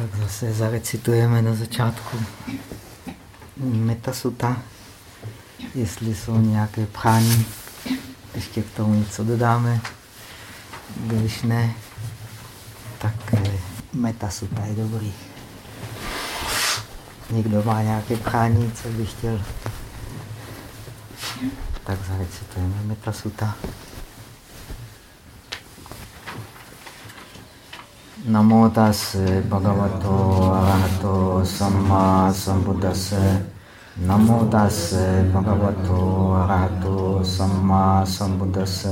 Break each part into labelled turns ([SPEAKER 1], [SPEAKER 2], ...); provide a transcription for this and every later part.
[SPEAKER 1] Tak zase zarecitujeme na začátku metasuta, jestli jsou nějaké prání, ještě k tomu něco dodáme. Když ne, tak eh, metasuta je dobrý. Někdo má nějaké prání, co by chtěl, tak zarecitujeme metasuta. नमो तस् भगवतो अरहतो सम्मा संबुद्धस नमो तस् भगवतो अरहतो सम्मा संबुद्धस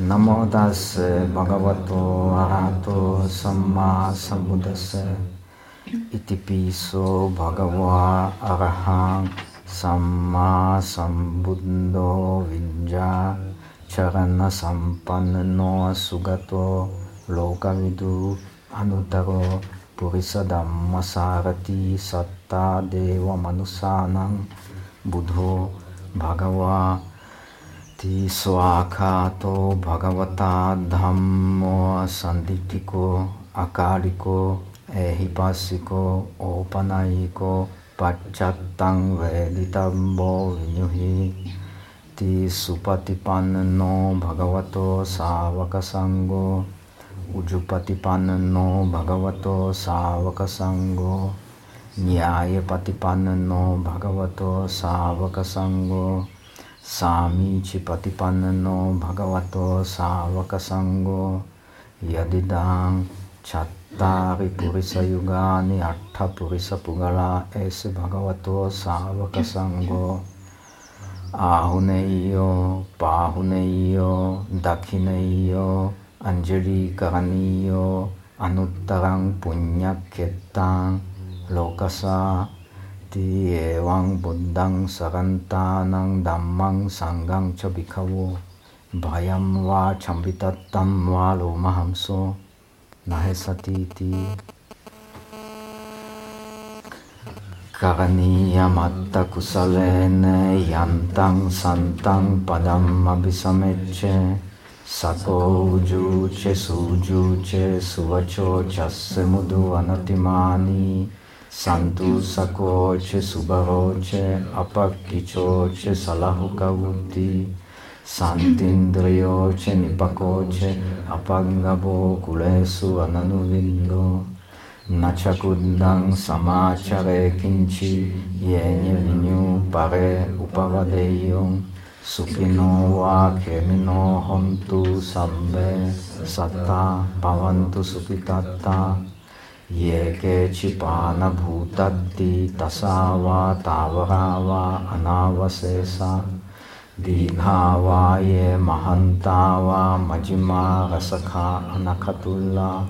[SPEAKER 1] नमो तस् भगवतो अरहतो सम्मा संबुद्धस इति पीसो भगवा अरहं सम्मा संबुद्धो विञ्जा। चरणसम्पन्नो सुगतो लोकामिदुः अनुत्तरो पुरिसदम्मसारति सत्ता देवमनुसानं बुधो भगवाति स्वाखातो भगवता धम्मो सन्दिटिको अकारिको ऐहिपासिको औपनयिको पश्चत्तं वेदितम्बो विनुहि ती सुपतिपन्नो भगवतो सावकसङ्गो ti supatipanno bhagavato savaka sangho Ujupatipanno bhagavato savaka sangho Nyaya patipanno bhagavato savaka sangho Samichi patipanno bhagavato savaka sangho Yadidang chattari purisa yugani atta Anjali Karaniyo Anuttarang Punyaketang Lokasa Ti Ewang Buddhang Sarantanang Dhammang Sanggang Chabikawo Bhayam Wa Chambitattam Wa Lomahamso Nahesati Ti Karaniyamatta Kusalene yantang santang Padam Abhisamecce Sako juče sujuče suvačo čase mudu anatimani santu sakoče subaroče apakičoče salahukavuti santindriyoče nipakoče apangabo kulesu ananuvindo nachakundang samachare kinchi yenye vinyu pare upavadeyong Sukino wa kemino hontu sabbe satta bhavantu sukitatta yeke chipana bhutatti tasava tavarava anavasesa dīghāvā ye mahantāvā majimā rasakha anakatulla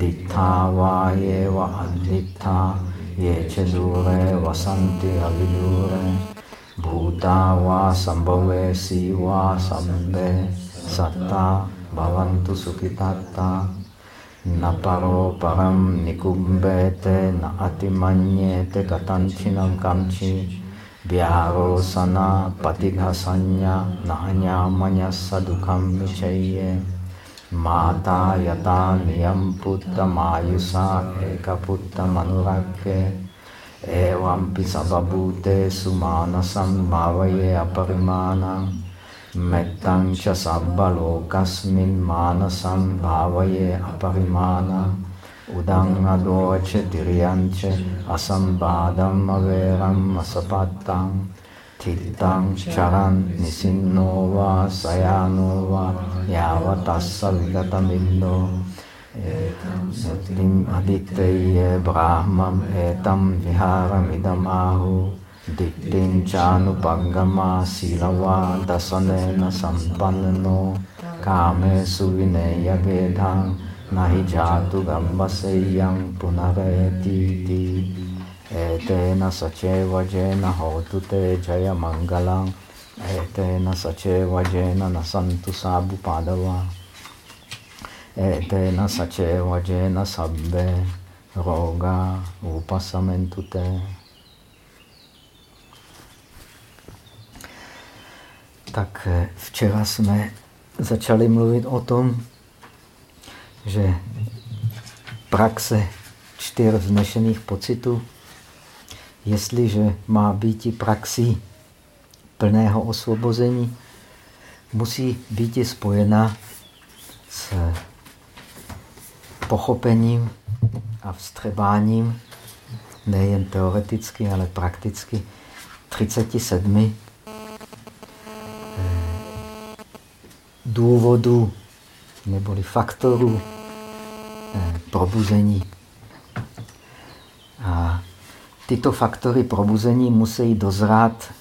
[SPEAKER 1] ditthāvā ye va addittha ye che dure vasanti avidure Bhuta va sambhave siva sabbe satta bhavantu sukhitatta naparo param nikumbete na atimanyete katanchinam kamchi vyaro sana patighasanya na anyamanya sadukam michaye mata yata niyam putta mayusa ekaputta manurakke Evampi sababhute sumanasam bhavaye aparimanam Mettam cha sabbalokasmin manasam bhavaye aparimanam Udang adoche diryanche asambadam averam asapattam. Tittang charan nisinno va sayano va yavatassa vigatamillo Satim brahmam etam viharamidamahu Dittin chanupagama silava dasanena sampanno Kame suvineya vedhang nahi jatu gambaseyang punareti Etena saceva jena hotu te jaya mangalang Etena saceva jena nasantu sabu padava etena saceva jena sabbe roga upasamentute. Tak eh, včera jsme začali mluvit o tom, že praxe
[SPEAKER 2] čtyř vznešených pocitů. Jestliže má být i praxí plného osvobození, musí být i spojena s pochopením a vstřebáním, nejen teoreticky, ale prakticky, 37 eh, důvodů neboli faktorů eh, probuzení. A tyto faktory probuzení musí dozrát,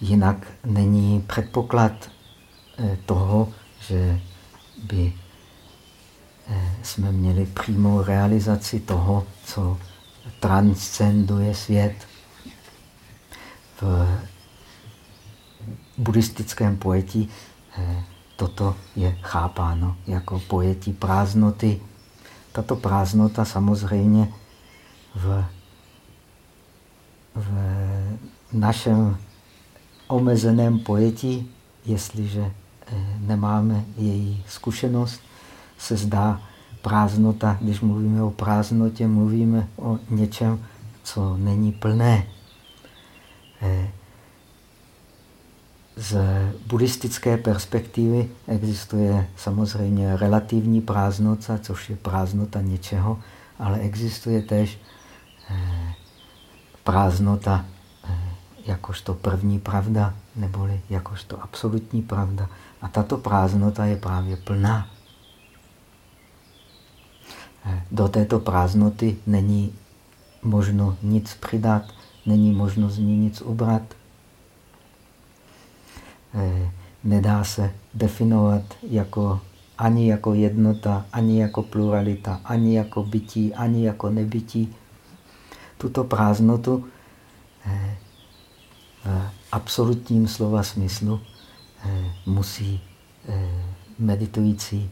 [SPEAKER 2] jinak není předpoklad eh, toho, že by jsme měli přímou realizaci toho, co transcenduje svět. V buddhistickém pojetí eh, toto je chápáno jako pojetí prázdnoty. Tato prázdnota samozřejmě v, v našem omezeném pojetí, jestliže eh, nemáme její zkušenost, se zdá prázdnota. Když mluvíme o prázdnotě, mluvíme o něčem, co není plné. Eh, z buddhistické perspektivy existuje samozřejmě relativní prázdnota, což je prázdnota něčeho, ale existuje tež eh, prázdnota eh, jakožto první pravda, neboli jakožto absolutní pravda. A tato prázdnota je právě plná. Eh, do této prázdnoty není možno nic přidat, není možno z ní nic ubrat. Eh, nedá se definovat jako ani jako jednota, ani jako pluralita, ani jako bytí, ani jako nebytí. Tuto prázdnotu eh, v absolutním slova smyslu musí meditující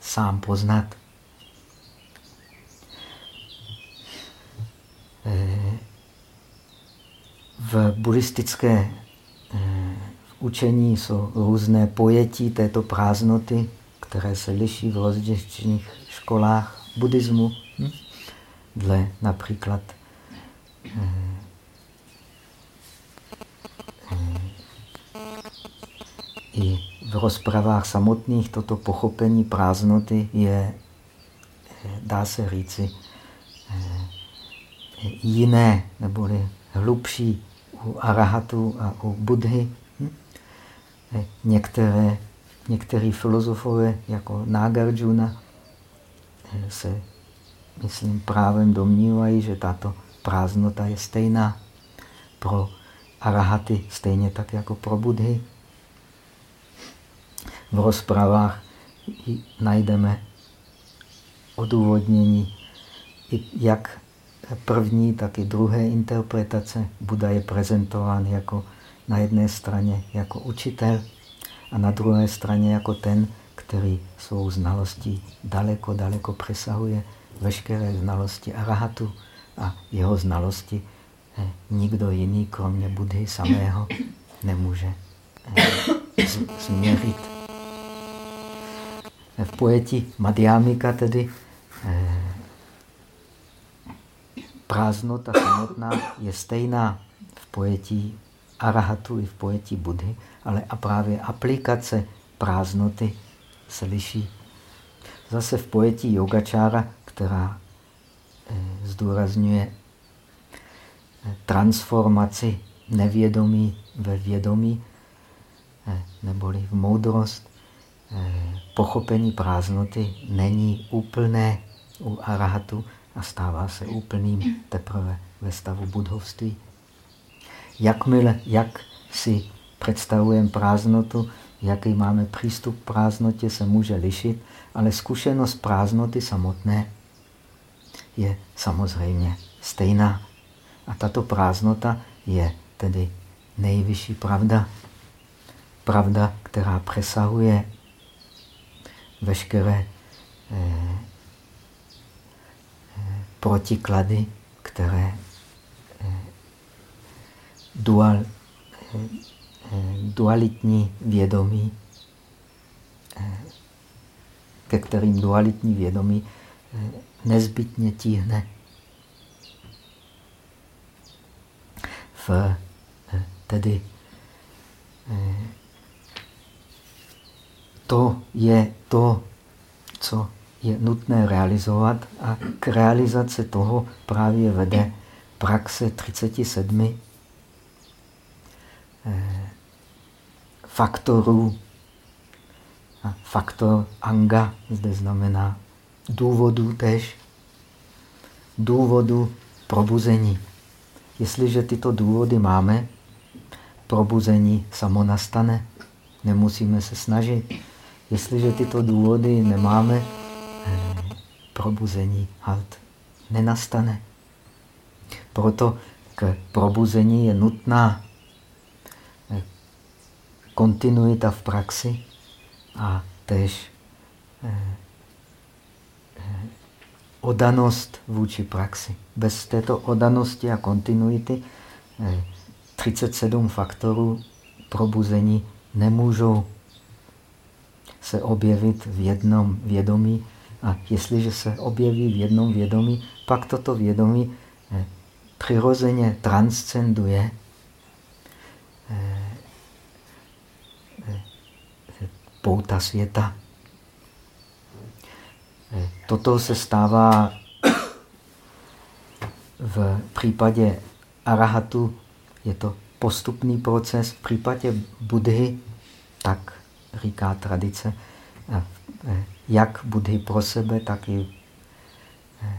[SPEAKER 2] sám poznat. Eh, v buddhistické eh, učení jsou různé pojetí této prázdnoty, které se liší v rozličných školách buddhismu. Hm? Dle například i v rozpravách samotných toto pochopení prázdnoty je, dá se říci, eh, jiné, neboli hlubší u arahatu a u budhy. Hm? Eh, některé, některý filozofové, jako Nagarjuna, eh, se, myslím, právem domnívají, že tato prázdnota je stejná pro arahaty, stejně tak jako pro budhy v rozpravách najdeme odůvodnění jak první, tak i druhé interpretace. Buda je prezentován jako na jedné straně jako učitel a na druhé straně jako ten, který svou znalostí daleko, daleko přesahuje veškeré znalosti arahatu a jeho znalosti eh, nikdo jiný, kromě Budhy samého, nemůže eh, změřit v pojetí Madhyamika tedy eh, prázdnota samotná je stejná v pojetí arahatu i v pojetí Budhy, ale a právě aplikace prázdnoty se liší. Zase v pojetí yogačára, která eh, zdůrazňuje eh, transformaci nevědomí ve vědomí, neboli v moudrost, pochopení prázdnoty není úplné u arahatu a stává se úplným teprve ve stavu budhovství. Jakmile, jak si představujeme prázdnotu, jaký máme přístup k prázdnotě, se může lišit, ale zkušenost prázdnoty samotné je samozřejmě stejná. A tato prázdnota je tedy nejvyšší pravda. Pravda, která přesahuje veškeré eh, eh, protiklady, které eh, dual, dualitní vědomí ke kterým dualitní vědomí nezbytně tíhne. V, tedy to je to, co je nutné realizovat a k realizaci toho právě vede praxe 37 eh, faktorů. A faktor anga zde znamená důvodu tež, důvodu probuzení. Jestliže tyto důvody máme, probuzení samo nastane. Nemusíme se snažit. Jestliže tyto důvody nemáme, eh, probuzení halt nenastane. Proto k probuzení je nutná eh, kontinuita v praxi a tež eh, odanost vůči praxi. Bez této odanosti a kontinuity 37 faktorů probuzení nemůžou se objevit v jednom vědomí. A jestliže se objeví v jednom vědomí, pak toto vědomí eh, přirozeně transcenduje eh, eh, pouta světa. Toto se stává v případě arahatu, je to postupný proces. V případě Budhy, tak říká tradice, e, jak Budhy pro sebe, tak i e,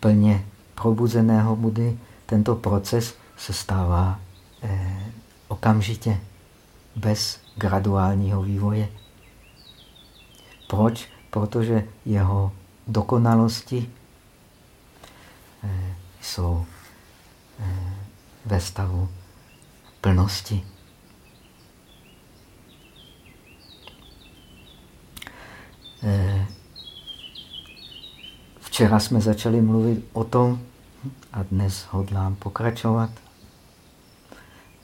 [SPEAKER 2] plně probuzeného Budhy, tento proces se stává okamžitě, bez graduálního vývoje. Proč? Protože jeho dokonalosti jsou ve stavu plnosti. Včera jsme začali mluvit o tom, a dnes hodlám pokračovat,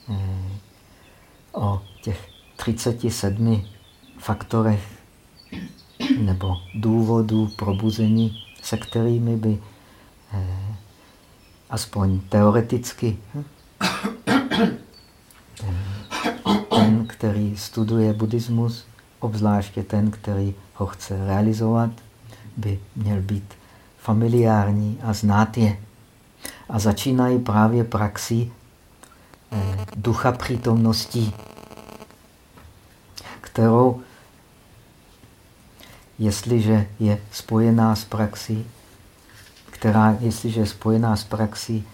[SPEAKER 2] eh, o těch 37 faktorech nebo důvodů probuzení, se kterými by eh, aspoň teoreticky ten, který studuje buddhismus, obzvláště ten, který ho chce realizovat, by měl být familiární a znát je. A začínají právě praxi eh, ducha přítomností, kterou, jestliže je spojená s praxí, která, jestliže je spojená s praxí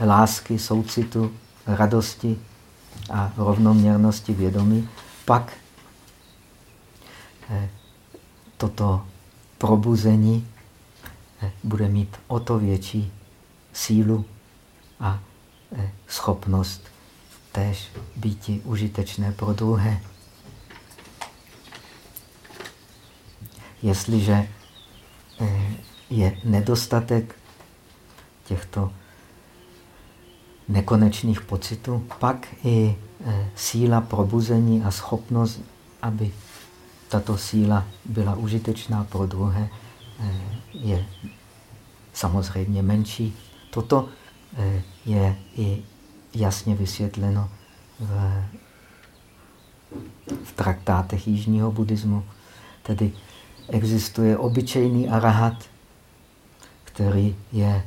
[SPEAKER 2] eh, lásky, soucitu, radosti a rovnoměrnosti vědomí, pak eh, toto probuzení eh, bude mít o to větší sílu a eh, schopnost též být užitečné pro druhé. Jestliže je nedostatek těchto nekonečných pocitů, pak i síla probuzení a schopnost, aby tato síla byla užitečná pro druhé, e, je samozřejmě menší. Toto e, je i jasně vysvětleno v, v traktátech jižního buddhismu. Tedy existuje obyčejný arahat, který je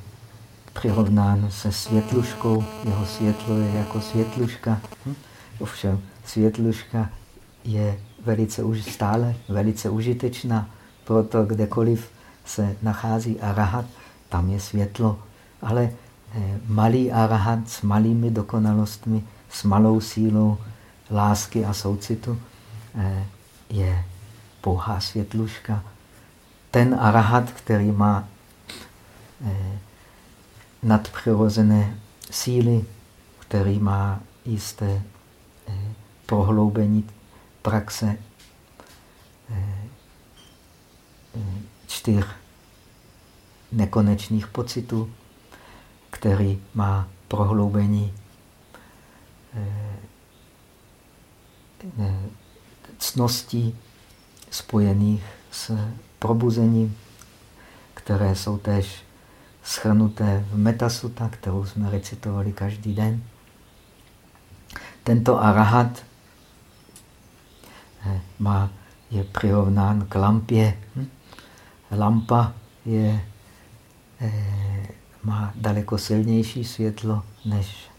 [SPEAKER 2] přirovnán se světluškou. Jeho světlo je jako světluška. Hm? Ovšem, světluška je velice už stále velice užitečná, proto kdekoliv se nachází arahat, tam je světlo. Ale eh, malý arahat s malými dokonalostmi, s malou sílou lásky a soucitu eh, je pouhá světluška. Ten arahat, který má eh, nadpřirozené síly, který má jisté prohloubení praxe eh, eh, čtyř nekonečných pocitů, který má prohloubení cností, spojených s probuzením, které jsou též schrnuté v Metasuta, kterou jsme recitovali každý den. Tento arahat eh, má, je přirovnán k lampě. Hm? Lampa je, eh, má daleko silnější světlo než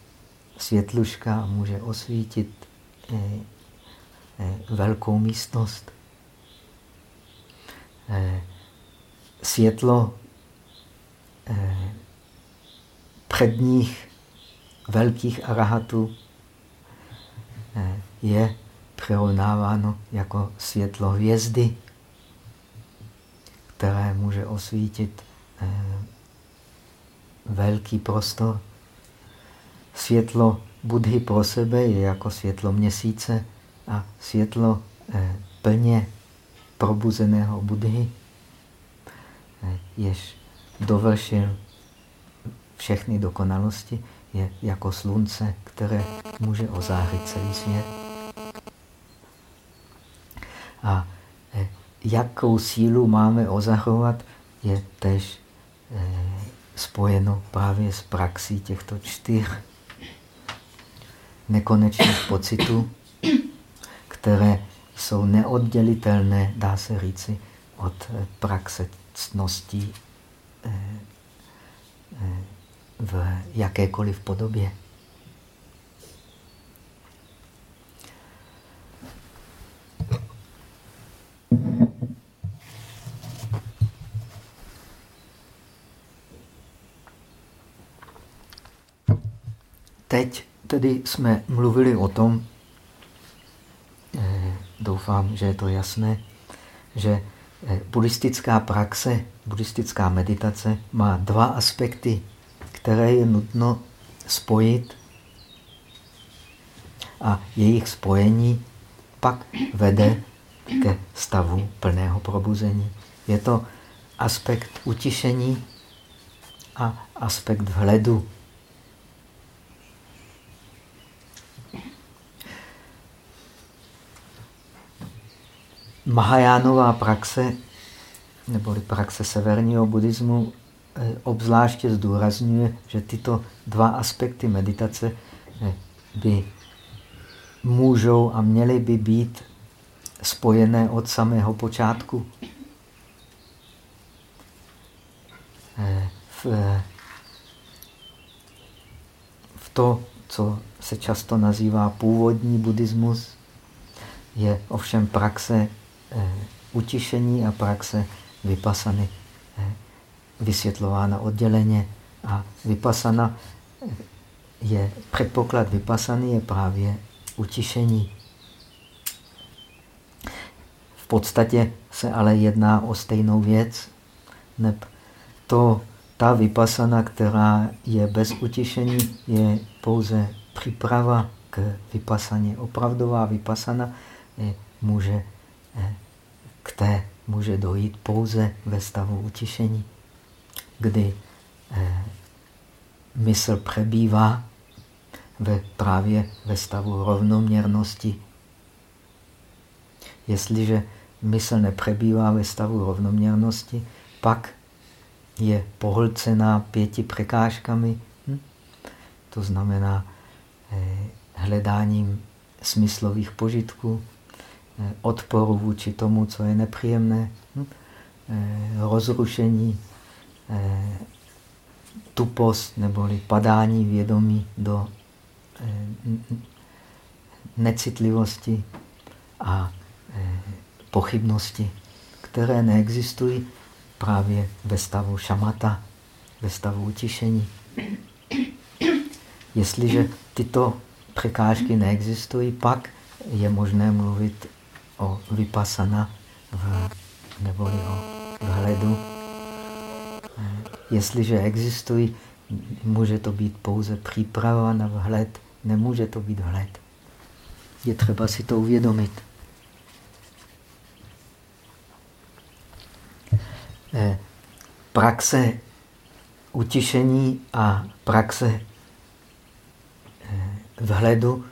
[SPEAKER 2] světluška a může osvítit eh, velkou místnost. Světlo předních velkých arahatů je přerovnáváno jako světlo hvězdy, které může osvítit eh, velký prostor. Světlo Budhy pro sebe je jako světlo měsíce a světlo eh, plně probuzeného Budhy, eh, jež dovršil všechny dokonalosti, je jako slunce, které může ozářit celý svět. A eh, jakou sílu máme ozahovat, je tež eh, spojeno právě s praxí těchto čtyř nekonečných pocitů, které jsou neoddělitelné, dá se říci, od eh, praxe ctností v jakékoliv podobě. Teď tedy jsme mluvili o tom, eh, doufám, že je to jasné, že eh, buddhistická praxe, buddhistická meditace má dva aspekty, které je nutno spojit a jejich spojení pak vede ke stavu plného probuzení. Je to aspekt utišení a aspekt vhledu. Mahajánová praxe, neboli praxe severního buddhismu, eh, obzvláště zdůrazňuje, že tyto dva aspekty meditace eh, by můžou a měly by být spojené od samého počátku. Eh, v, v to, co se často nazývá původní buddhismus, je ovšem praxe utišení a praxe vypasany eh, vysvětlována odděleně. A vypasana je, předpoklad vypasany je právě utišení podstatě se ale jedná o stejnou věc. Neb to, ta vypasana, která je bez utišení, je pouze příprava k vypasaně. Opravdová vypasana může, eh, k té může dojít pouze ve stavu utišení, kdy eh, mysl přebývá ve, právě ve stavu rovnoměrnosti. Jestliže mysl nepřebývá ve stavu rovnoměrnosti, pak je pohlcená pěti překážkami, hm? to znamená eh, hledáním smyslových požitků, odporu vůči tomu, co je nepříjemné, hm? eh, rozrušení, eh, tupost neboli padání vědomí do eh, necitlivosti a pochybnosti, které neexistují právě ve stavu šamata, ve stavu utišení. Jestliže tyto překážky neexistují, pak je možné mluvit o vypasana v, neboli o vhledu. Jestliže existují, může to být pouze příprava na vhled, nemůže to být vhled. Je třeba si to uvědomit. Eh, praxe utišení a praxe eh, vhledu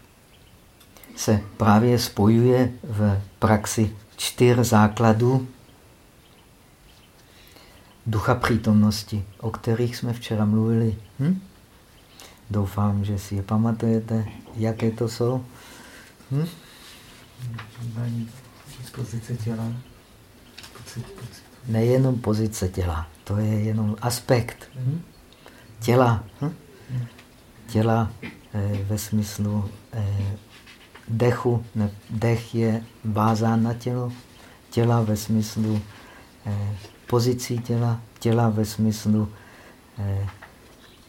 [SPEAKER 2] se právě spojuje v praxi čtyř základů ducha přítomnosti, o kterých jsme včera mluvili. Hm? Doufám, že si je pamatujete, jaké to jsou. Hm?
[SPEAKER 3] Pozice těla.
[SPEAKER 2] Pocit, pocit. Nejenom pozice těla, to je jenom aspekt. Hm? Těla. Hm? Těla eh, ve smyslu eh, dechu. Ne, dech je vázán na tělo. Těla ve smyslu eh, pozicí těla. Těla ve smyslu eh,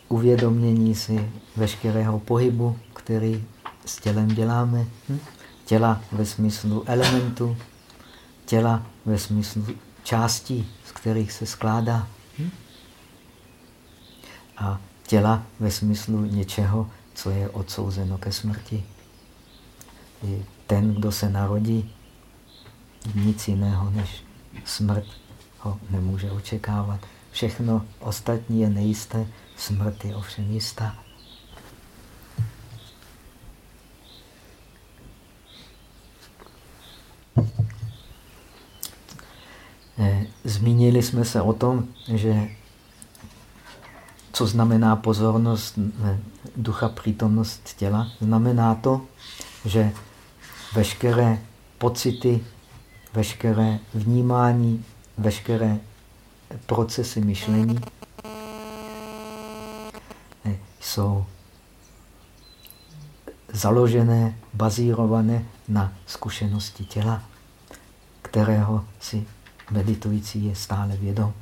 [SPEAKER 2] uvědomění si veškerého pohybu, který s tělem děláme. Hm? Těla ve smyslu elementu, těla ve smyslu částí, z kterých se skládá. Hm? A těla ve smyslu něčeho, co je odsouzeno ke smrti. I ten, kdo se narodí, nic jiného než smrt ho nemůže očekávat. Všechno ostatní je nejisté, smrt je ovšem jistá. Eh, zmínili jsme se o tom, že co znamená pozornost eh, ducha, přítomnost těla. Znamená to, že veškeré pocity, veškeré vnímání, veškeré procesy myšlení eh, jsou založené, bazírované na zkušenosti těla, kterého si meditující je stále vědom.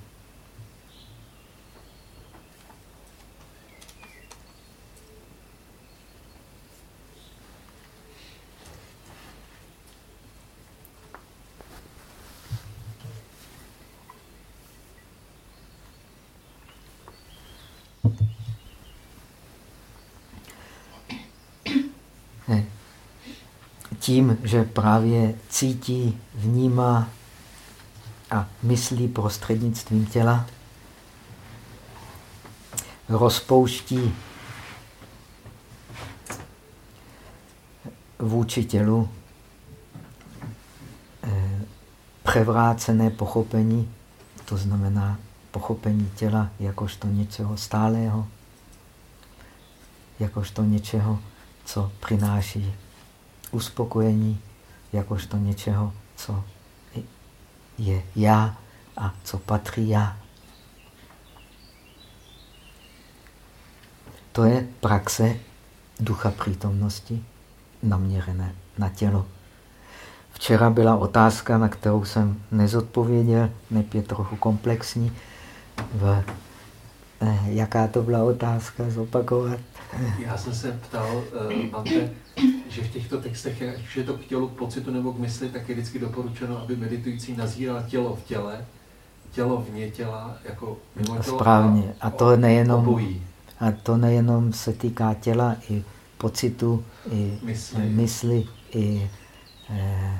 [SPEAKER 2] tím, že právě cítí, vnímá a myslí prostřednictvím těla, rozpouští vůči tělu eh, převrácené pochopení, to znamená pochopení těla jakožto něčeho stálého, jakožto něčeho, co přináší uspokojení jakožto něčeho, co je já a co patří já. To je praxe ducha přítomnosti naměřené na tělo. Včera byla otázka, na kterou jsem nezodpověděl, neb je trochu komplexní. V, eh, jaká to byla otázka, zopakovat?
[SPEAKER 3] Já jsem se ptal, uh, Bante, že v těchto textech, ať je to k tělu, k pocitu nebo k mysli, tak je vždycky doporučeno, aby meditující nazíral tělo v těle, tělo vně těla, jako mimo tělo.
[SPEAKER 2] Správně. A to nejenom, obojí. a to nejenom se týká těla, i pocitu, i mysli, mysli i eh,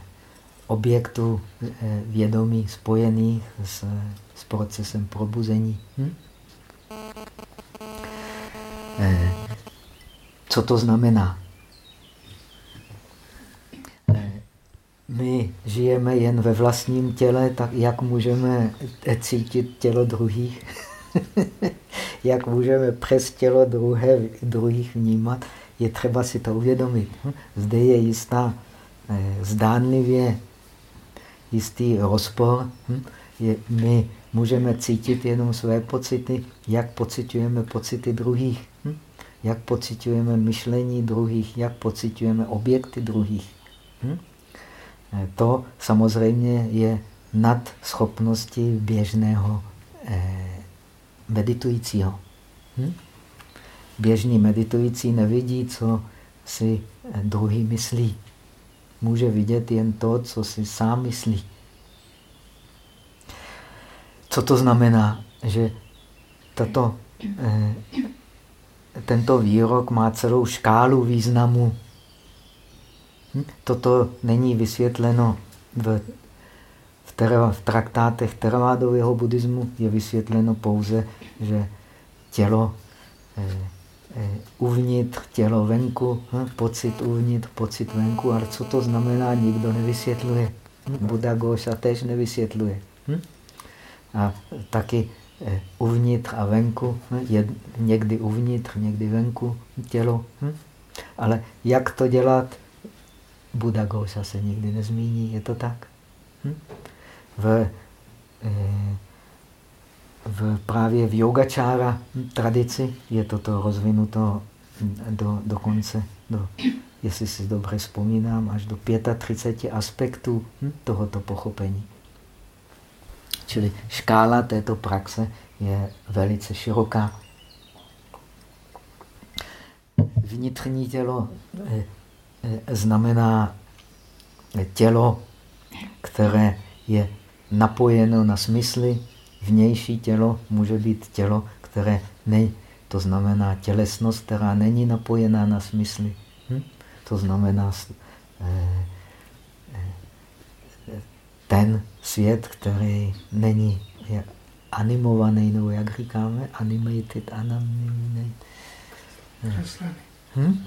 [SPEAKER 2] objektů eh, vědomí spojených s, s procesem probuzení. Hm? Eh, co to znamená? My žijeme jen ve vlastním těle, tak jak můžeme cítit tělo druhých? jak můžeme přes tělo druhé, druhých vnímat? Je třeba si to uvědomit. Zde je jistá, eh, zdánlivě jistý rozpor. My můžeme cítit jenom své pocity, jak pocitujeme pocity druhých, jak pocitujeme myšlení druhých, jak pocitujeme objekty druhých. Eh, to samozřejmě je nad schopnosti běžného eh, meditujícího. Hm? Běžný meditující nevidí, co si eh, druhý myslí. Může vidět jen to, co si sám myslí. Co to znamená? Že tato, tento výrok má celou škálu významu Hm? Toto není vysvětleno v, v, terva, v traktátech teravádového buddhismu, je vysvětleno pouze, že tělo eh, eh, uvnitř, tělo venku, hm? pocit uvnitř, pocit venku, ale co to znamená, nikdo nevysvětluje. Buddha Gosha tež nevysvětluje. Hm? A taky eh, uvnitř a venku, hm? je někdy uvnitř, někdy venku tělo. Hm? Ale jak to dělat, Buddha Gosha se nikdy nezmíní, je to tak. Hm? V, eh, v, právě v yogačára tradici je toto rozvinuto do, do konce, do, jestli si dobře vzpomínám, až do 35 aspektů hm, tohoto pochopení. Čili škála této praxe je velice široká. Vnitřní tělo eh, znamená tělo, které je napojeno na smysly. Vnější tělo může být tělo, které ne, to znamená tělesnost, která není napojená na smysly. Hm? To znamená eh, eh, ten svět, který není animovaný, nebo jak říkáme, animated, animated.
[SPEAKER 4] Kreslený.
[SPEAKER 2] Hm?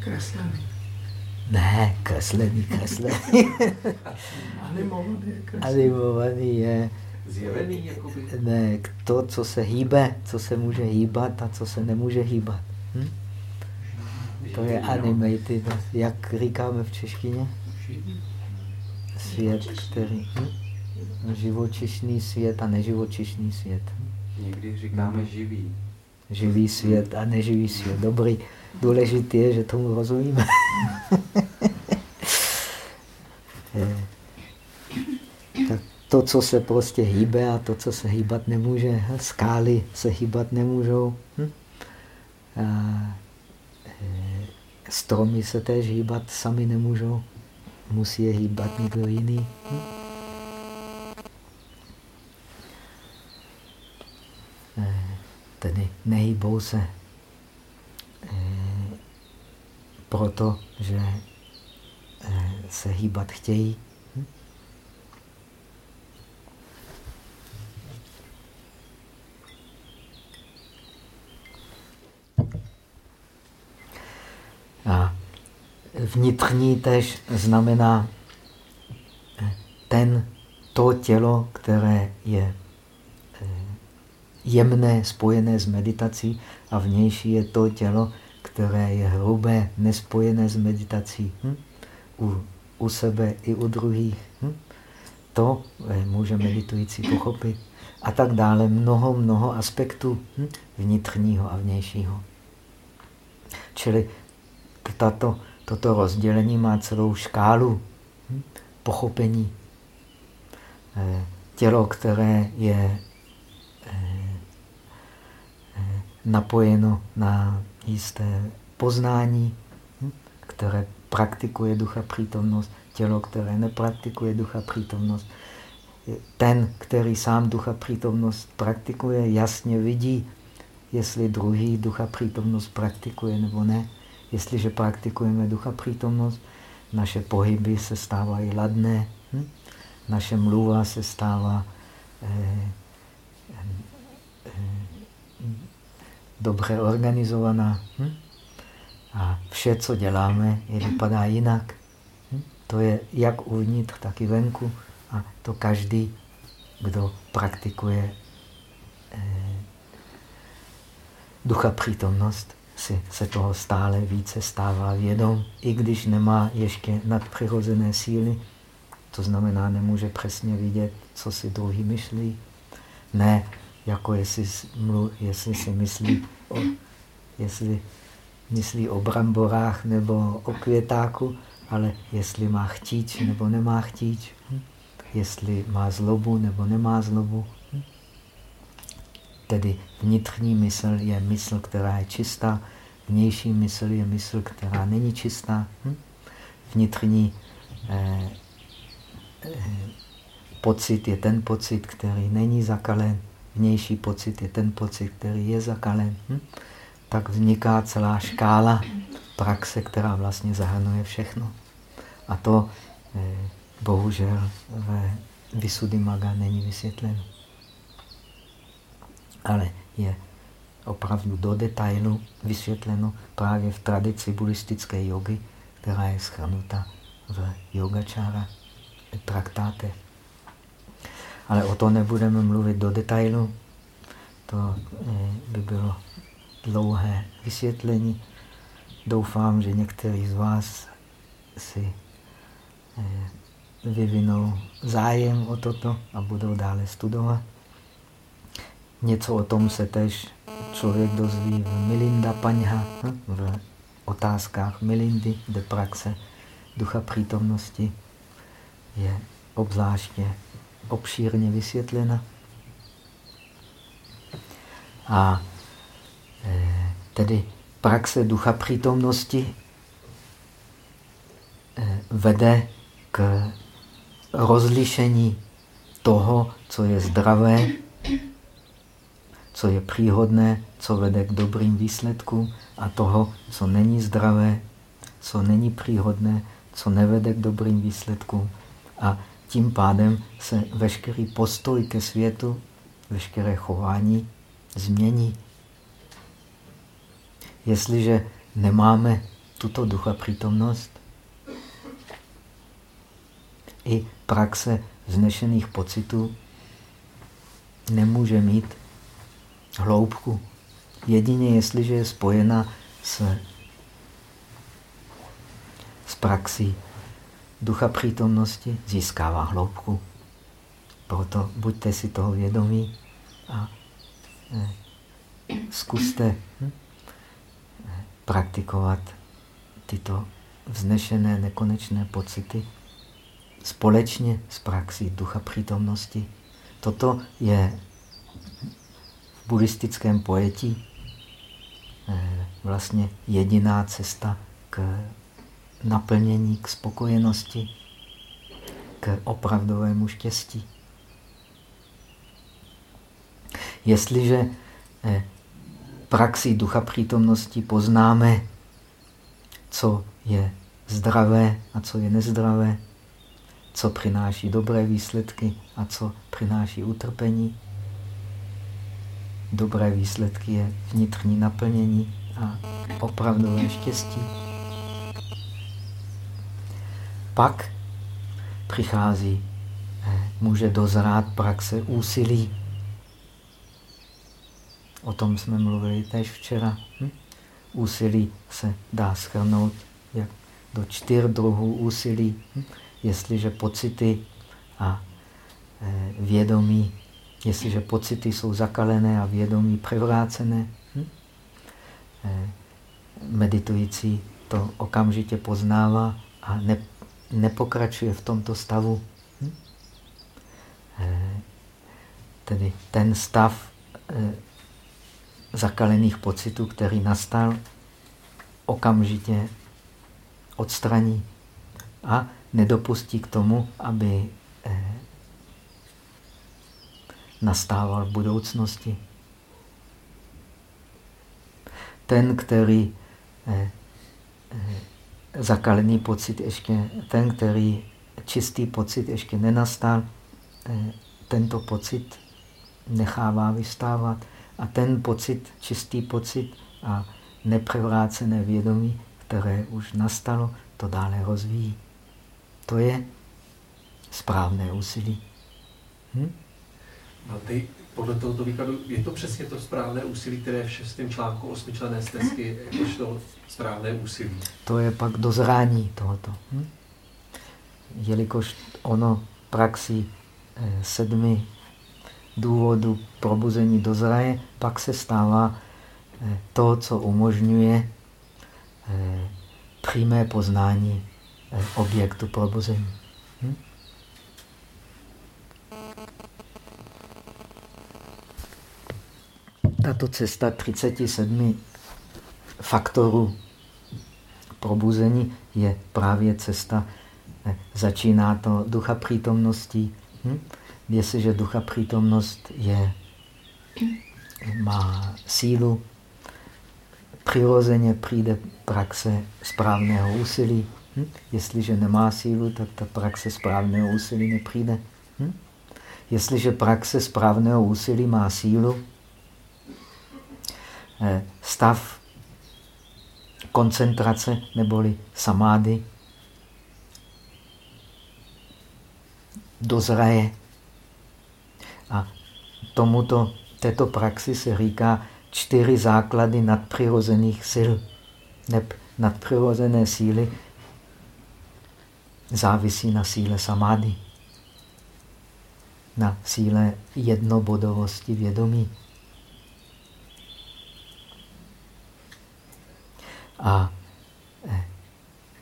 [SPEAKER 4] Kreslený.
[SPEAKER 2] Ne, kreslený, kreslený.
[SPEAKER 4] Animovaný je kreslený.
[SPEAKER 2] Animovaný je
[SPEAKER 3] Zjevený, jakoby.
[SPEAKER 2] ne, to, co se hýbe, co se může hýbat a co se nemůže hýbat. Hm? To je animated, jak říkáme v češtině? Svět, který... Hm? Živočišný svět a neživočišný svět.
[SPEAKER 1] Někdy říkáme živý.
[SPEAKER 2] Živý svět a neživý svět. Dobrý. Důležité je, že tomu rozumíme. Tak to, co se prostě hýbe a to, co se hýbat nemůže. Skály se hýbat nemůžou. Hm? A, stromy se též hýbat sami nemůžou. Musí je hýbat někdo jiný. Hm? Tedy nehýbou se e, proto, že e, se hýbat chtějí. A vnitřní tež znamená eh, ten, to tělo, které je eh, jemné, spojené s meditací a vnější je to tělo, které je hrubé, nespojené s meditací. Hm? U, u sebe i u druhých. Hm? To eh, může meditující pochopit. A tak dále. Mnoho, mnoho aspektů hm? vnitřního a vnějšího. Čili tato, toto rozdělení má celou škálu hm, pochopení. Eh, tělo, které je eh, eh, napojeno na jisté poznání, hm, které praktikuje ducha přítomnost, tělo, které nepraktikuje ducha přítomnost. Ten, který sám ducha přítomnost praktikuje, jasně vidí, jestli druhý ducha přítomnost praktikuje nebo ne. Jestliže praktikujeme ducha přítomnost, naše pohyby se stávají ladné, hm? naše mluva se stává eh, dobře organizovaná. Hm? A vše, co děláme, je vypadá jinak. Hm? To je jak uvnitř, tak i venku. A to každý, kdo praktikuje eh, ducha přítomnost, si se toho stále více stává vědom, i když nemá ještě nadpřirozené síly, to znamená, nemůže přesně vidět, co si druhý myslí. Ne, jako jestli, mluv, jestli si myslí o, jestli myslí o bramborách nebo o květáku, ale jestli má chtíč nebo nemá chtíč, hm? jestli má zlobu nebo nemá zlobu. Tedy vnitřní mysl je mysl, která je čistá, vnější mysl je mysl, která není čistá. Hm? Vnitřní eh, eh, pocit je ten pocit, který není zakalen, vnější pocit je ten pocit, který je zakalen. Hm? Tak vzniká celá škála praxe, která vlastně zahrnuje všechno. A to eh, bohužel ve Visuddhimagga není vysvětleno ale je opravdu do detailu vysvětleno právě v tradici buddhistické jogy, která je schrnuta v yogačára. traktátech. Ale o to nebudeme mluvit do detailu. To eh, by bylo dlouhé vysvětlení. Doufám, že některý z vás si eh, vyvinou zájem o toto a budou dále studovat. Něco o tom se tež člověk dozví v Milinda Paňha, hm, v otázkách Milindy, kde praxe ducha přítomnosti je obzvláště obšírně vysvětlena. A e, tedy praxe ducha přítomnosti e, vede k rozlišení toho, co je zdravé, co je příhodné, co vede k dobrým výsledkům a toho, co není zdravé, co není příhodné, co nevede k dobrým výsledkům. A tím pádem se veškerý postoj ke světu, veškeré chování změní. Jestliže nemáme tuto ducha přítomnost, i praxe vznešených pocitů nemůže mít hloubku. Jedině jestliže je spojena s, s praxí ducha přítomnosti, získává hloubku. Proto buďte si toho vědomí a eh, zkuste hm, eh, praktikovat tyto vznešené nekonečné pocity společně s praxí ducha přítomnosti. Toto je v buddhistickém pojetí eh, vlastně jediná cesta k naplnění, k spokojenosti, k opravdovému štěstí. Jestliže eh, praxi ducha přítomnosti poznáme, co je zdravé a co je nezdravé, co přináší dobré výsledky a co přináší utrpení. Dobré výsledky je vnitřní naplnění a opravdové štěstí. Pak přichází, eh, může dozrát praxe úsilí. O tom jsme mluvili tež včera. Hm? Úsilí se dá schrnout jak do čtyř druhů úsilí. Hm? jestliže pocity a e, vědomí, jestliže pocity jsou zakalené a vědomí převrácené, hm? e, meditující to okamžitě poznává a ne, nepokračuje v tomto stavu. Hm? E, tedy ten stav zakalených pocitů, který nastal, okamžitě odstraní. A nedopustí k tomu, aby eh, nastával v budoucnosti. Ten, který eh, eh, zakalený pocit ještě, ten, který čistý pocit ještě nenastal, tento pocit nechává vystávat a ten pocit, čistý pocit a nepřevrácené vědomí, které už nastalo, to dále rozvíjí. To je správné úsilí. Hm?
[SPEAKER 3] A ty podle tohoto výkladu, je to přesně to správné úsilí, které v šestém článku osmičlené stezky, jakožto správné úsilí?
[SPEAKER 2] To je pak dozrání tohoto. Hm? Jelikož ono praxi eh, sedmi důvodů probuzení dozraje, pak se stává eh, to, co umožňuje eh, přímé poznání Eh, objektu probuzení. Hm? Tato cesta 37 faktorů probuzení je právě cesta, eh, začíná to ducha přítomností. Hm? Jestliže ducha přítomnost je, má sílu, přirozeně přijde praxe správného úsilí, Hm? Jestliže nemá sílu, tak ta praxe správného úsilí nepřijde. Hm? Jestliže praxe správného úsilí má sílu, stav koncentrace neboli samády dozraje. A tomuto, této praxi se říká čtyři základy nadpřirozených sil. Neb nadpřirozené síly závisí na síle samády, na síle jednobodovosti vědomí. A eh,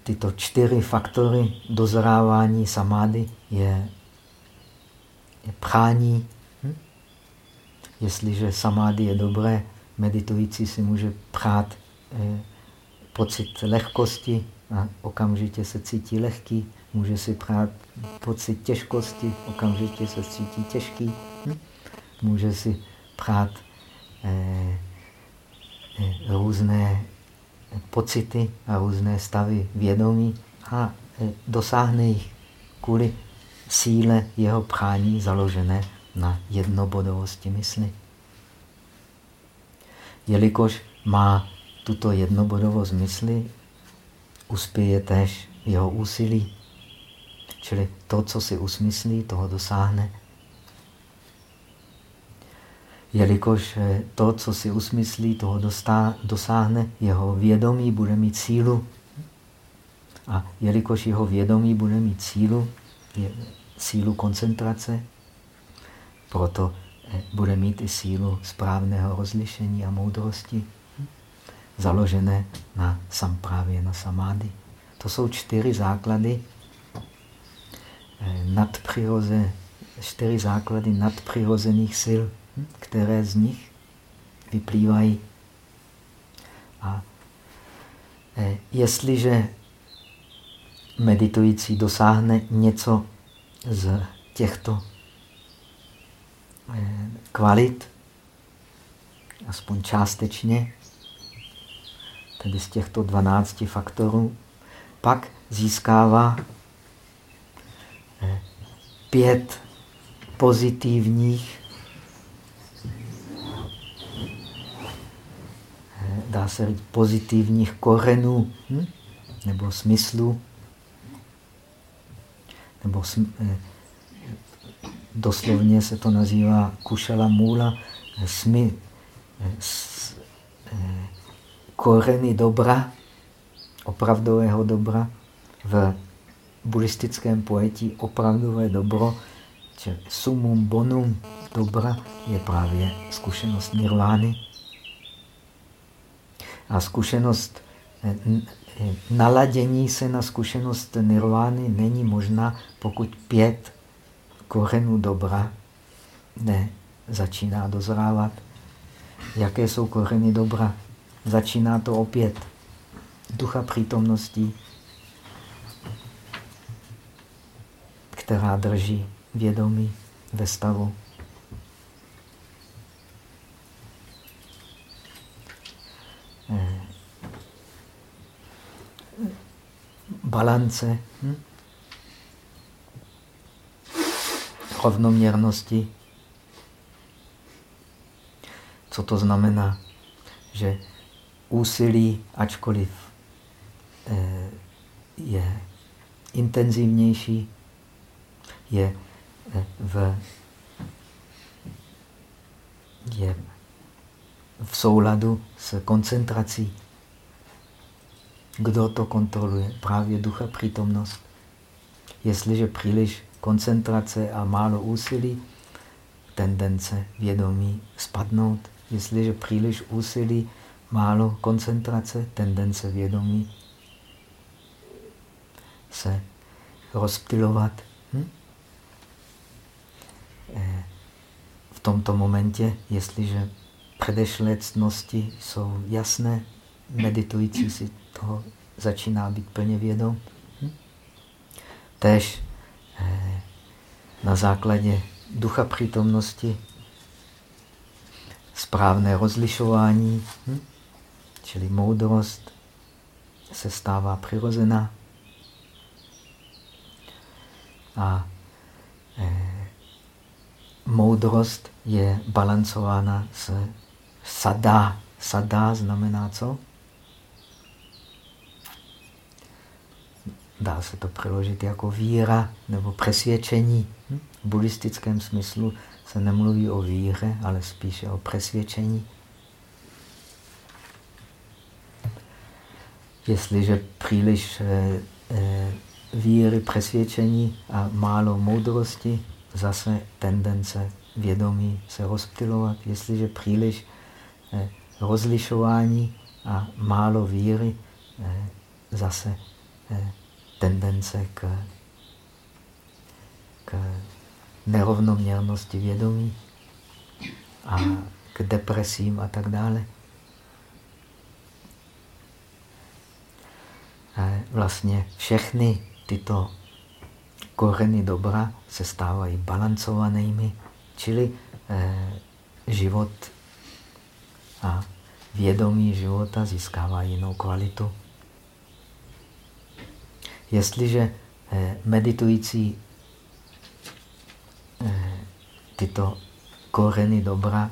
[SPEAKER 2] tyto čtyři faktory dozrávání samády je, je prání. Hm? Jestliže samády je dobré, meditující si může prát eh, pocit lehkosti a okamžitě se cítí lehký. Může si prát pocit těžkosti, okamžitě se cítí těžký. Hm? Může si prát eh, eh, různé pocity a různé stavy vědomí a e, dosáhne jich kvůli síle jeho prání založené na jednobodovosti mysli. Jelikož má tuto jednobodovost mysli, uspěje tež jeho úsilí. Čili to, co si usmyslí, toho dosáhne jelikož eh, to, co si usmyslí, toho dosáhne, jeho vědomí bude mít sílu. A jelikož jeho vědomí bude mít sílu, je sílu koncentrace, proto eh, bude mít i sílu správného rozlišení a moudrosti, založené na samprávě, na samády. To jsou čtyři základy eh, nadpřirozené, čtyři základy nadpřirozených sil které z nich vyplývají. A e, jestliže meditující dosáhne něco z těchto e, kvalit, aspoň částečně, tedy z těchto 12 faktorů, pak získává e, pět pozitivních dá se říct, pozitivních korenů hm? nebo smyslu, nebo sm eh, doslovně se to nazývá kušala můla, smy, eh, s, eh, koreny dobra, opravdového dobra. V buddhistickém pojetí opravdové dobro, či sumum bonum dobra, je právě zkušenost nirvány. A zkušenost, naladění se na zkušenost nirvány není možná, pokud pět korenů dobra ne začíná dozrávat. Jaké jsou koreny dobra? Začíná to opět ducha přítomností, která drží vědomí ve stavu balance, hm? rovnoměrnosti. Co to znamená? Že úsilí, ačkoliv eh, je intenzivnější, je eh, v je v souladu s koncentrací. Kdo to kontroluje? Právě ducha přítomnost. Jestliže příliš koncentrace a málo úsilí, tendence vědomí spadnout. Jestliže příliš úsilí, málo koncentrace, tendence vědomí se rozptilovat. Hm? Eh, v tomto momentě, jestliže předešlé jsou jasné, meditující si toho začíná být plně vědom. Hm? Tež eh, na základě ducha přítomnosti správné rozlišování, hm? čili moudrost, se stává přirozená. A eh, moudrost je balancována s Sada. Sada znamená co? Dá se to přeložit jako víra nebo přesvědčení. Hm? V buddhistickém smyslu se nemluví o víře, ale spíše o přesvědčení. Jestliže příliš eh, eh, víry, přesvědčení a málo moudrosti, zase tendence vědomí se rozptilovat. Jestliže příliš eh, rozlišování a málo víry, zase tendence k, k nerovnoměrnosti vědomí a k depresím a tak dále. A vlastně všechny tyto koreny dobra se stávají balancovanými, čili eh, život a vědomí života získává jinou kvalitu. Jestliže eh, meditující eh, tyto koreny dobra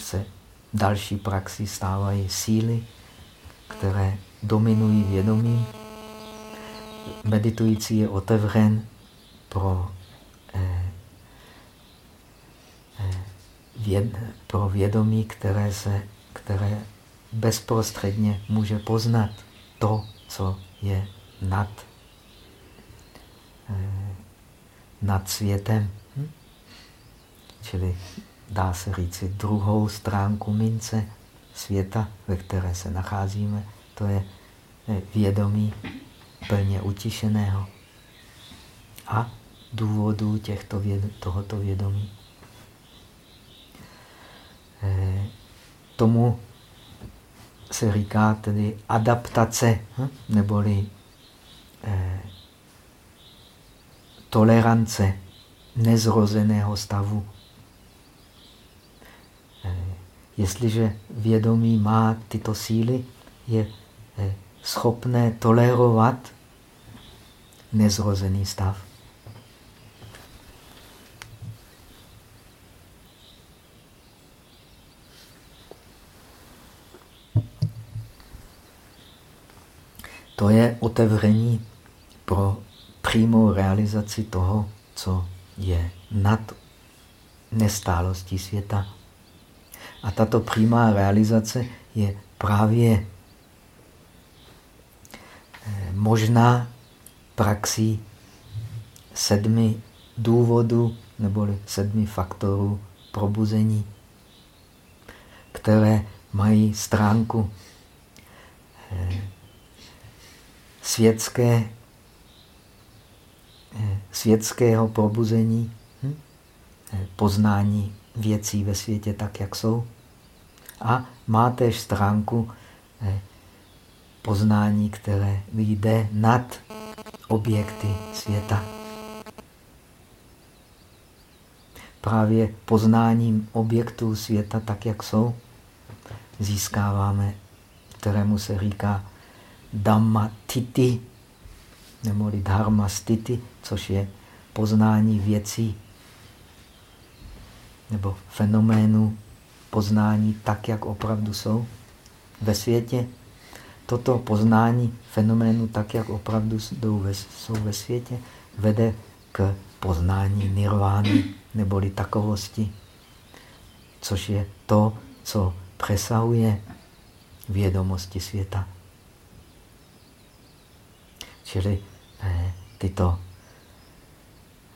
[SPEAKER 2] se další praxi stávají síly, které dominují vědomí. Meditující je otevřen pro, eh, věd, pro vědomí, které, se, které bezprostředně může poznat to, co je nad, eh, nad světem. Hm? Čili dá se říci druhou stránku mince světa, ve které se nacházíme, to je eh, vědomí plně utišeného a důvodů těchto věd, tohoto vědomí. Eh, tomu se říká tedy adaptace, hm? neboli tolerance nezrozeného stavu. Eh, jestliže vědomí má tyto síly, je eh, schopné tolerovat nezrozený stav. To je otevření pro přímou realizaci toho, co je nad nestálostí světa. A tato přímá realizace je právě eh, možná praxí sedmi důvodů neboli sedmi faktorů probuzení, které mají stránku eh, světské světského probuzení, hm? Eh, poznání věcí ve světě tak, jak jsou. A má též stránku eh, poznání, které jde nad objekty světa. Právě poznáním objektů světa tak, jak jsou, získáváme, kterému se říká Dhamma Titi, neboli dharma stity, což je poznání věcí nebo fenoménů poznání tak, jak opravdu jsou ve světě. Toto poznání fenoménu tak, jak opravdu jsou ve světě, vede k poznání nirvány neboli takovosti, což je to, co přesahuje vědomosti světa. Čili tyto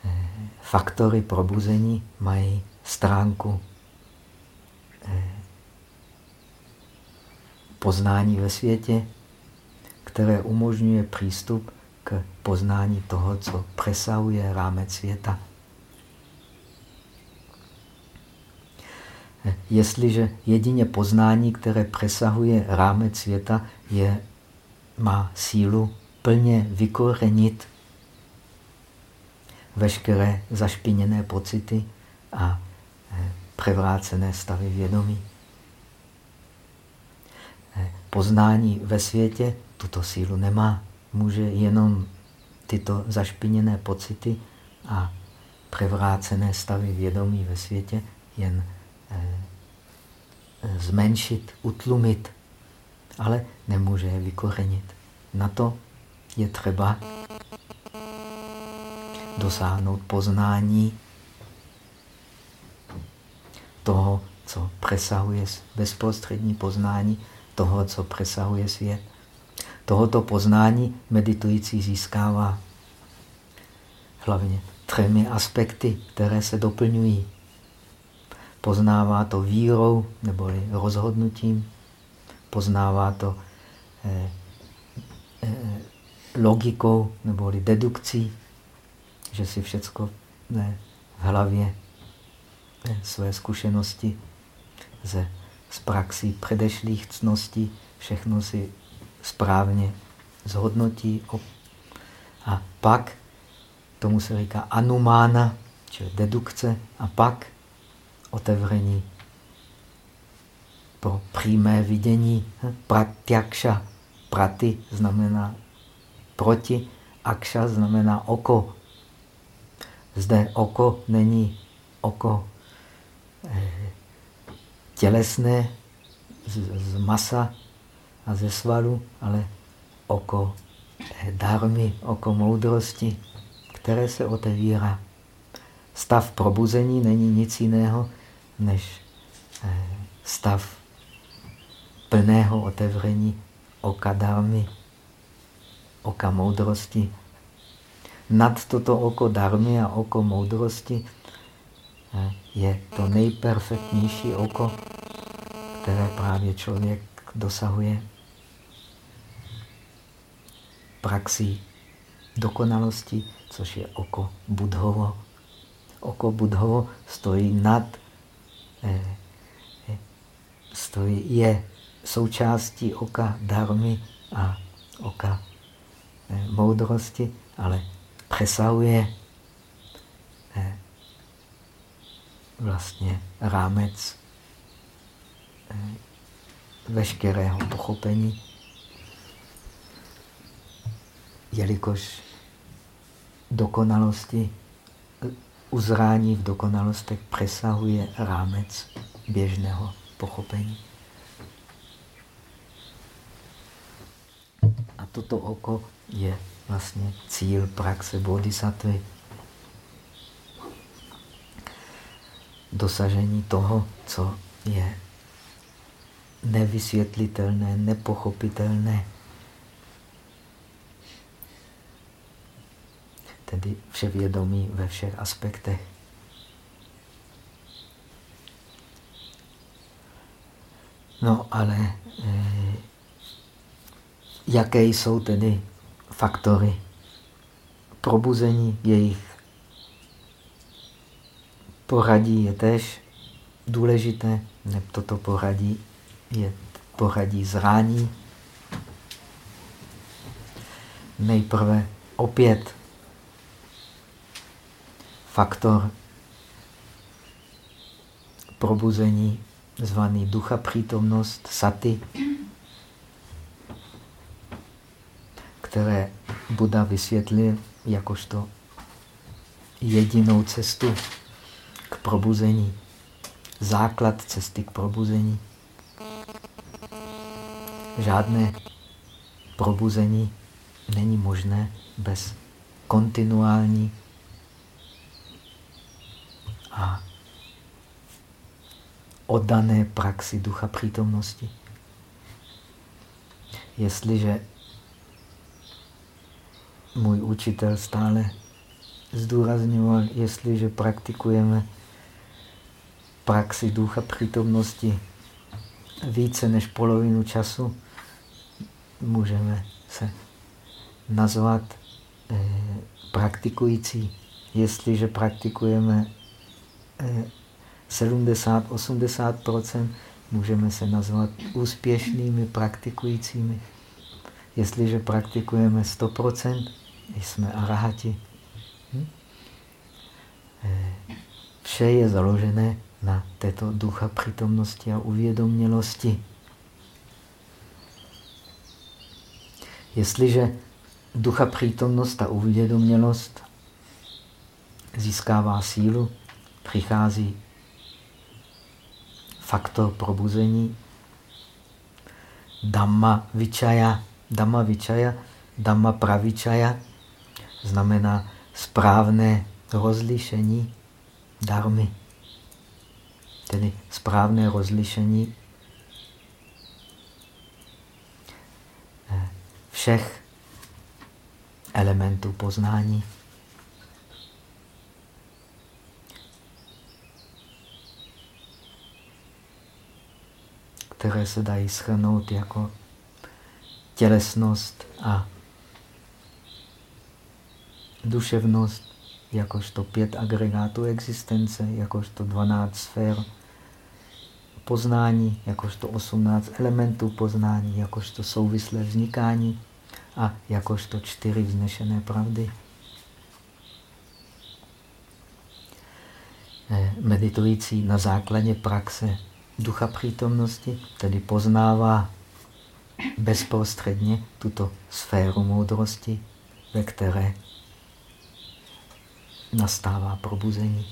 [SPEAKER 2] eh, faktory probuzení mají stránku eh, poznání ve světě, které umožňuje přístup k poznání toho, co přesahuje rámec světa. Jestliže jedině poznání, které přesahuje rámec světa, je, má sílu plně vykorenit veškeré zašpiněné pocity a eh, převrácené stavy vědomí. Eh, poznání ve světě tuto sílu nemá. Může jenom tyto zašpiněné pocity a převrácené stavy vědomí ve světě jen eh, zmenšit, utlumit, ale nemůže je vykorenit. Na to je třeba dosáhnout poznání toho, co přesahuje bezprostřední poznání toho, co přesahuje svět. Tohoto poznání meditující získává hlavně třemi aspekty, které se doplňují. Poznává to vírou neboli rozhodnutím, poznává to eh, eh, logikou neboli dedukcí, že si všecko ne, v hlavě ne, své zkušenosti ze, z praxí předešlých cností, všechno si správně zhodnotí a pak tomu se říká anumána, čili dedukce, a pak otevření pro přímé vidění. Pratyakša. Praty znamená proti, akša znamená oko. Zde oko není oko eh, tělesné z, z masa a ze svalu, ale oko eh, dármy, oko moudrosti které se otevírá. Stav probuzení není nic jiného než eh, stav plného otevření oka dármy, oka moudrosti. Nad toto oko dármy a oko moudrosti eh, je to nejperfektnější oko, které právě člověk dosahuje praxí dokonalosti což je oko Budhovo. Oko Budhovo stojí nad, eh, eh, stojí, je součástí oka darmy a oka moudrosti, ale přesahuje eh, vlastně rámec eh, veškerého pochopení, jelikož dokonalosti, uzrání v dokonalostech přesahuje rámec běžného pochopení. A toto oko je vlastně cíl praxe bodhisattvy. Dosažení toho, co je nevysvětlitelné, nepochopitelné. tedy vševědomí ve všech aspektech. No ale eh, jaké jsou tedy faktory probuzení jejich poradí je tež důležité, ne toto poradí je poradí zrání. Nejprve opět faktor probuzení zvaný ducha přítomnost, saty, které Buda vysvětlil jakožto jedinou cestu k probuzení, základ cesty k probuzení. Žádné probuzení není možné bez kontinuální a oddané praxi ducha přítomnosti. Jestliže můj učitel stále zdůrazňoval, jestliže praktikujeme praxi ducha přítomnosti více než polovinu času, můžeme se nazvat eh, praktikující. Jestliže praktikujeme 70-80% můžeme se nazvat úspěšnými praktikujícími. Jestliže praktikujeme 100% jsme arahati. Hm? Eh, vše je založené na této ducha přítomnosti a uvědomělosti. Jestliže ducha přítomnost a uvědomělost získává sílu, přichází faktor probuzení Dhamma Vichaya. Dhamma Vichaya Dhamma pravičaya znamená správné rozlišení darmy. Tedy správné rozlišení všech elementů poznání. které se dají schrnout jako tělesnost a duševnost, jakožto pět agregátů existence, jakožto dvanáct sfér poznání, jakožto osmnáct elementů poznání, jakožto souvislé vznikání a jakožto čtyři vznešené pravdy. Eh, meditující na základě praxe ducha přítomnosti, tedy poznává bezprostředně tuto sféru moudrosti, ve které nastává probuzení.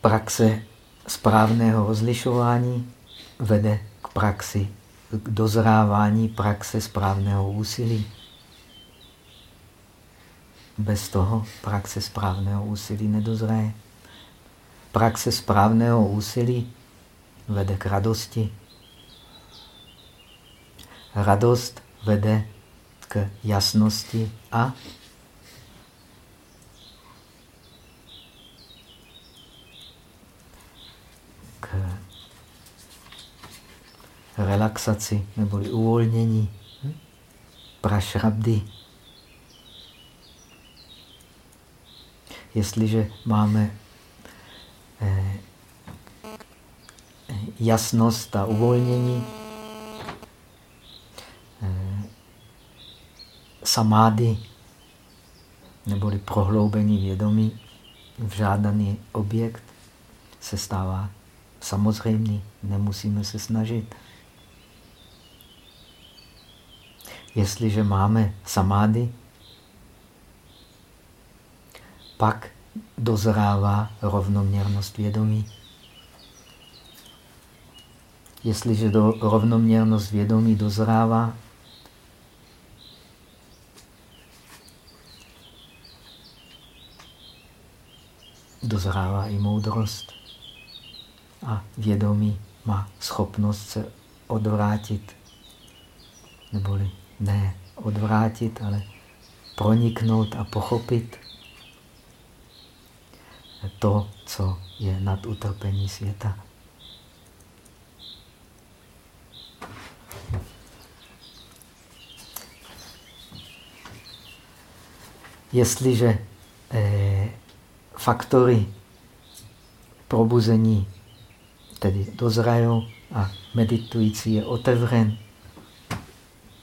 [SPEAKER 2] Praxe správného rozlišování vede k praxi, k dozrávání praxe správného úsilí. Bez toho praxe správného úsilí nedozraje. Praxe správného úsilí vede k radosti. Radost vede k jasnosti a k relaxaci neboli uvolnění prašrabdy. Jestliže máme eh, jasnost a uvolnění, eh, samády, neboli prohloubení vědomí v žádaný objekt se stává samozřejmý, nemusíme se snažit. Jestliže máme samády, pak dozrává rovnoměrnost vědomí. Jestliže do rovnoměrnost vědomí dozrává, dozrává i moudrost. A vědomí má schopnost se odvrátit, neboli ne odvrátit, ale proniknout a pochopit to, co je nad utrpení světa. Jestliže eh, faktory probuzení tedy dozrajou a meditující je otevřen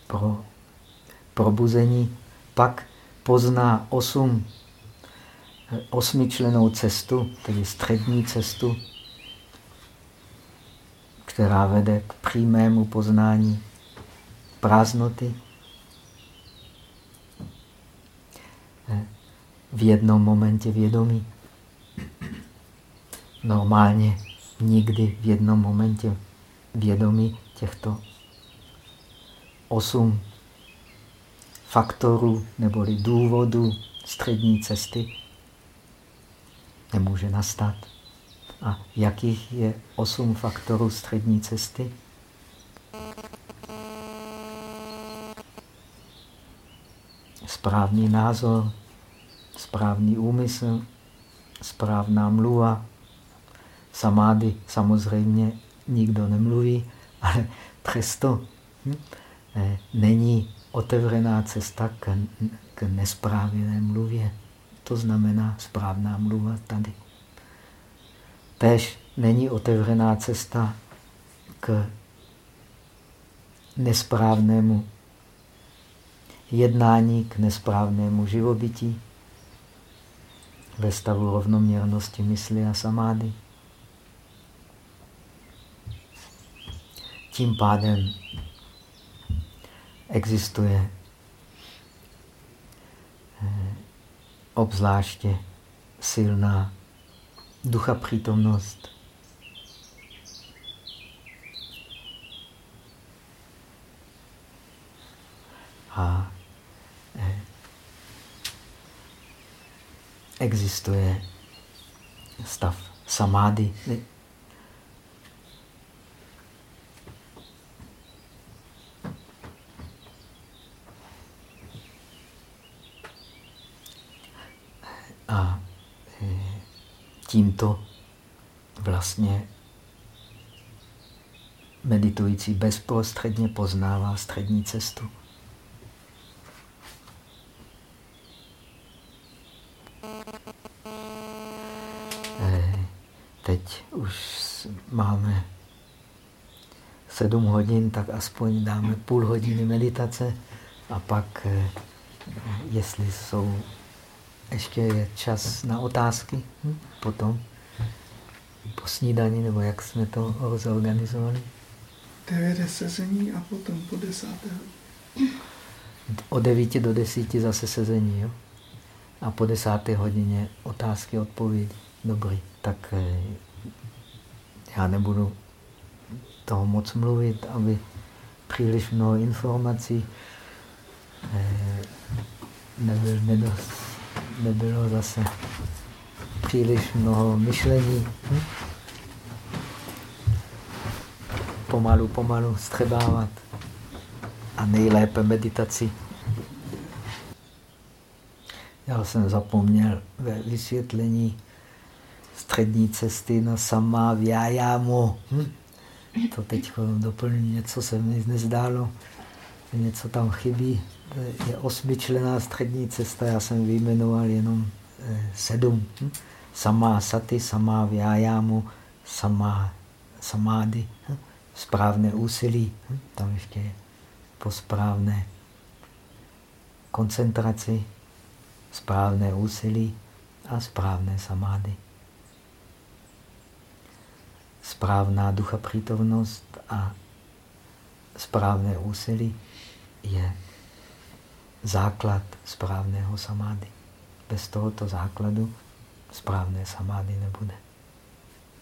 [SPEAKER 2] pro probuzení, pak pozná osm osmičlenou cestu, tedy střední cestu, která vede k přímému poznání prázdnoty. V jednom momentě vědomí. Normálně nikdy v jednom momentě vědomí těchto osm faktorů neboli důvodů střední cesty nemůže nastat. A jakých je osm faktorů střední cesty? Správný názor, správný úmysl, správná mluva. Samády samozřejmě nikdo nemluví, ale přesto hm, eh, není otevřená cesta k, k nesprávné mluvě. To znamená správná mluva tady. Tež není otevřená cesta k nesprávnému jednání, k nesprávnému živobytí ve stavu rovnoměrnosti mysli a samády. Tím pádem existuje obzvláště silná ducha přítomnost. A eh, existuje stav samády. A eh, tímto vlastně meditující bezprostředně poznává střední cestu. teď už máme sedm hodin, tak aspoň dáme půl hodiny meditace a pak, eh, jestli jsou, ještě je čas na otázky, hm? potom po snídani, nebo jak jsme to rozorganizovali?
[SPEAKER 4] Devede sezení a potom po desáté
[SPEAKER 2] O devíti do desíti zase sezení, jo? A po desáté hodině otázky, odpovědi. Dobrý tak eh, já nebudu toho moc mluvit, aby příliš mnoho informací eh, nebyl, nedost, nebylo zase příliš mnoho myšlení. Hm? Pomalu, pomalu střebávat a nejlépe meditaci. Já jsem zapomněl ve vysvětlení střední cesty na samá vyájámo. Hm? To teď doplním, něco se mi nezdálo, něco tam chybí. Je osmičlená střední cesta, já jsem vyjmenoval jenom eh, sedm. Hm? Samá saty, samá vyájámo, samá samády, hm? správné úsilí. Hm? Tam ještě je po správné koncentraci, správné úsilí a správné samády správná ducha přítomnost a správné úsilí je základ správného samády. Bez tohoto základu správné samády nebude.